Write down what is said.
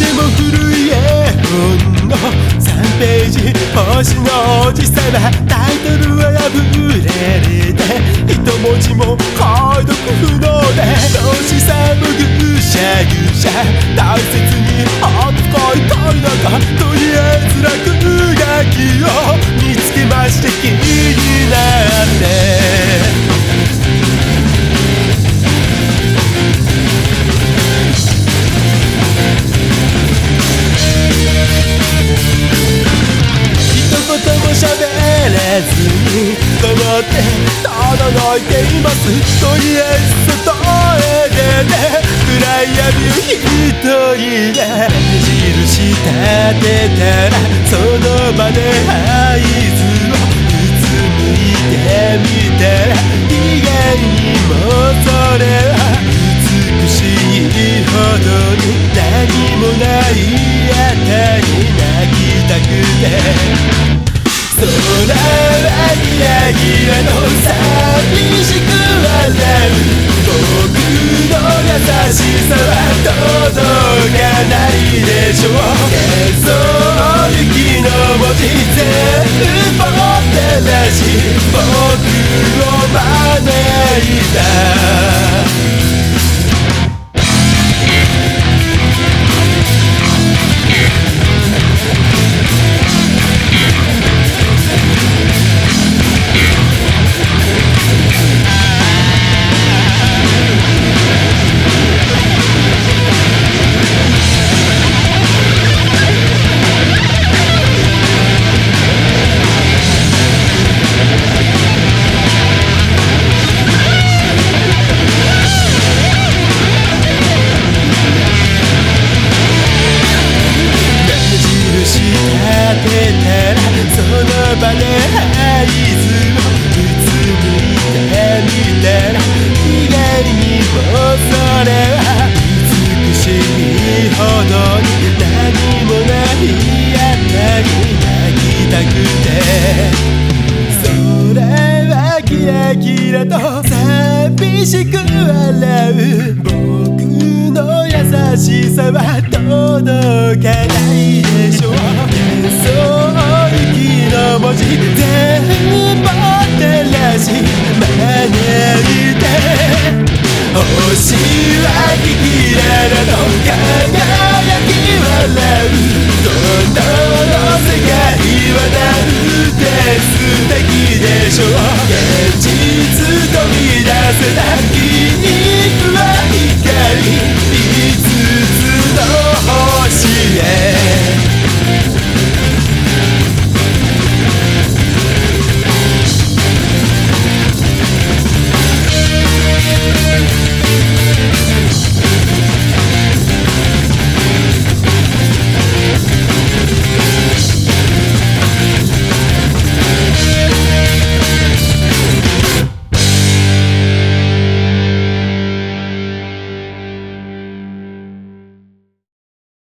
ても古い絵本の3ページ星のおじさまタイトルは破れれて一文字も解読不能で年さもぐしゃぐしゃ大切届いていますとりあえず外へ出て暗い闇一人で印立てたらその場で合図をうつむいてみたら意外にもそれは美しいほどに何もないあたり泣きたくて空はギラギラの寂ことがないでしょ。う幻想雪の文字全部持ってたし僕を招いた。キラキラと寂しく笑う僕の優しさは届かないでしょうそう息の文字全部照らし招いて星はキララの